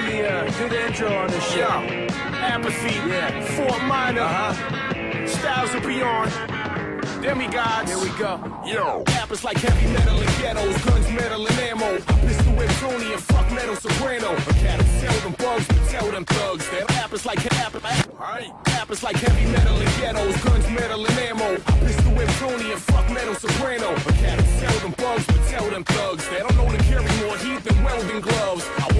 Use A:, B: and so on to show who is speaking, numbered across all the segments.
A: do the intro on this.
B: Yo, apathy,
A: Yeah.
B: Fort Minor,
A: Uh-huh.
B: Styles of Beyond, Demigodz.
A: Here we go.
B: Yo, rappers like heavy metal and ghettos, guns, metal and ammo. Pistol whip Tony and fuck Carmela Soprano. A cat sell them bugs, but tell them thugs that rappers like right? Rappers like heavy metal and ghettos, guns, metal and ammo. Pistol whip Tony and fuck Carmela Soprano. A cat sell them bugs, but tell them thugs they don't know to carry more heat than welding gloves. I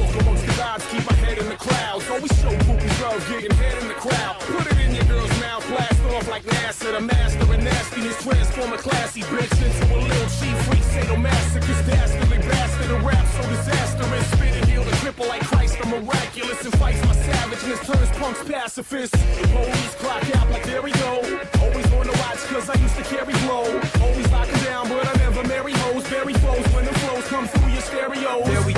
B: love, getting head in the crowd. Put it in your girl's mouth, blast off like NASA, the master of nastiness. Transform a classy bitch into a little cheap freak, sadomasochist, dastardly bastard. A rap so disastrous, spit and heal the cripple like Christ. I'm miraculous and fights my savageness, turns punks pacifists. The police clock out like there we go. Always on the watch cause I used to carry blow. Always lock 'em down, but I never marry hoes. Bury foes when the flows come through your stereo.
A: There we.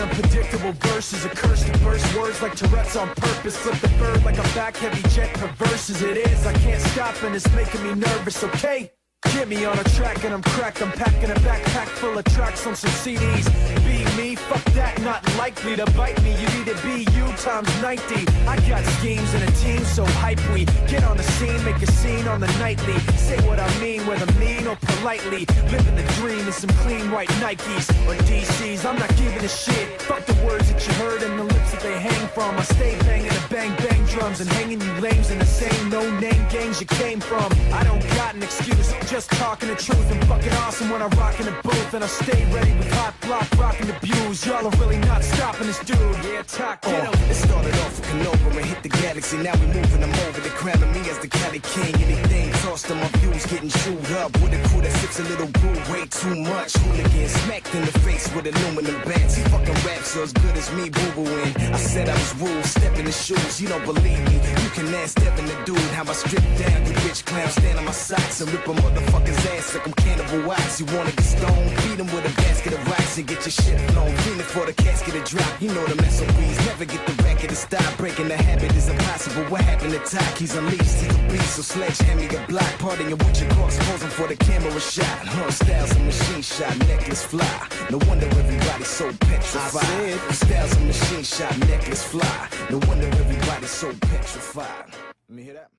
A: Unpredictable verses, a curse to burst words like Tourette's on purpose. Flip the bird like a back heavy jet, perverse as it is. I can't stop and it's making me nervous, okay? Get me on a track and I'm cracked. I'm packing a backpack full of tracks on some CDs. Be me, fuck that, not likely to bite me. You need to be you times 90. I got schemes and a team so hype we get on the scene, make a scene on the nightly. Say what I mean, whether mean or politely. Living the dream in some clean white Nikes or DCs. I'm not giving a shit. Fuck the words that you heard and the lips that they hang from. I stay banging the bang bang drums and hanging you lames in the same no name gangs you came from. I don't got an excuse, just talking the truth. I'm fucking awesome when I rock in the booth and I stay ready with hot block rocking the views. Y'all are really not stopping this dude. Yeah, talk, get him.
C: It started off with Canova and hit the galaxy. Now we moving them over. They crowning me as the Cali King. Tossed on my views, getting chewed up with a crew that sips a little brew. Way too much. Hooligan smacked in the face with aluminum bats. He fucking raps so as good as me, boo booing. I said I was rude, step in the shoes. You don't believe me. You can ask Devin the dude how I strip down. You bitch clowns stand on my socks and rip a motherfucker's ass like I'm Cannibal Ox. You wanna get stoned? Beat him with a basket of rocks and get your shit flown. Feeling for the casket to drop. You know the SOBs. Never get the record to stop. Breaking the habit is impossible. What happened to Tak? He's unleashed. He's a beast. So sledgehammer your block. Parting your with your cross. Posing for the camera shot. Her styles a machine shot. Necklace fly. No wonder everybody's so petrified. I said, styles a machine shot. Necklace fly. No wonder everybody's so petrified. Let me hear that.